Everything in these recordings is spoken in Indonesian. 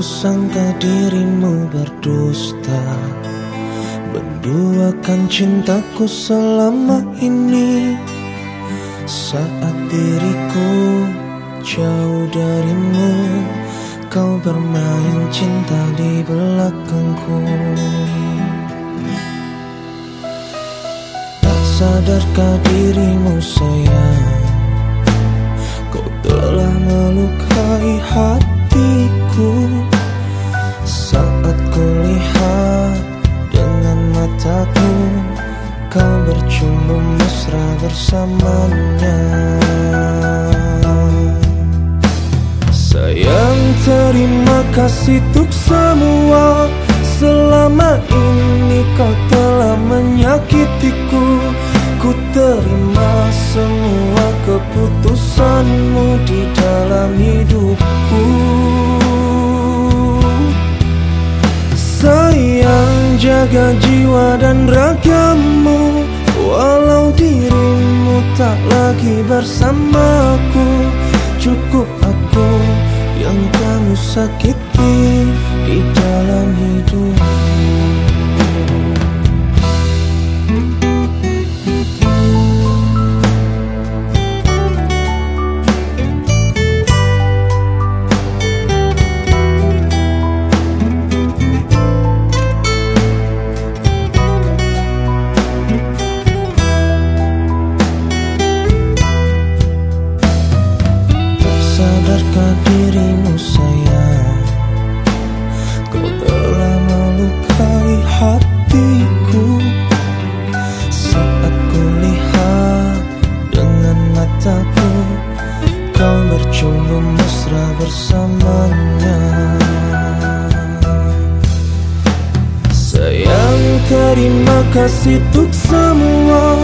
sangka dirimu berdusta Menduakan cintaku selama ini. Saat diriku jauh darimu Kau bermain cinta di belakangku. Tak sadarkah dirimu sayang bersamanya. Sayang terima kasih untuk semua. Selama ini kau telah menyakitiku. Ku terima semua keputusanmu di dalam hidupku. Sayang jaga jiwa dan ragamu. Walau dirimu tak lagi bersamaku. Cukup aku yang kamu sakiti di dalam hidupmu dirimu sayang. Kau telah melukai hatiku. Saat ku lihat dengan mataku Kau bercumbu mesra bersamanya. Sayang terima kasih untuk semua.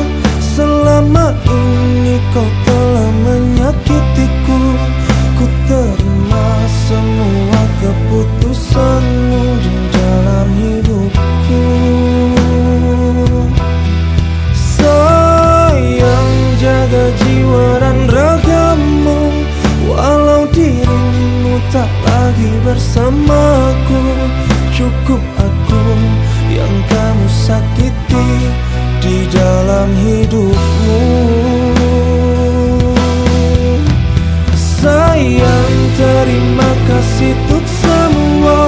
Selama ini kau telah menyakiti bersamaku. Cukup aku yang kamu sakiti Di dalam hidupmu. Sayang terima kasih untuk semua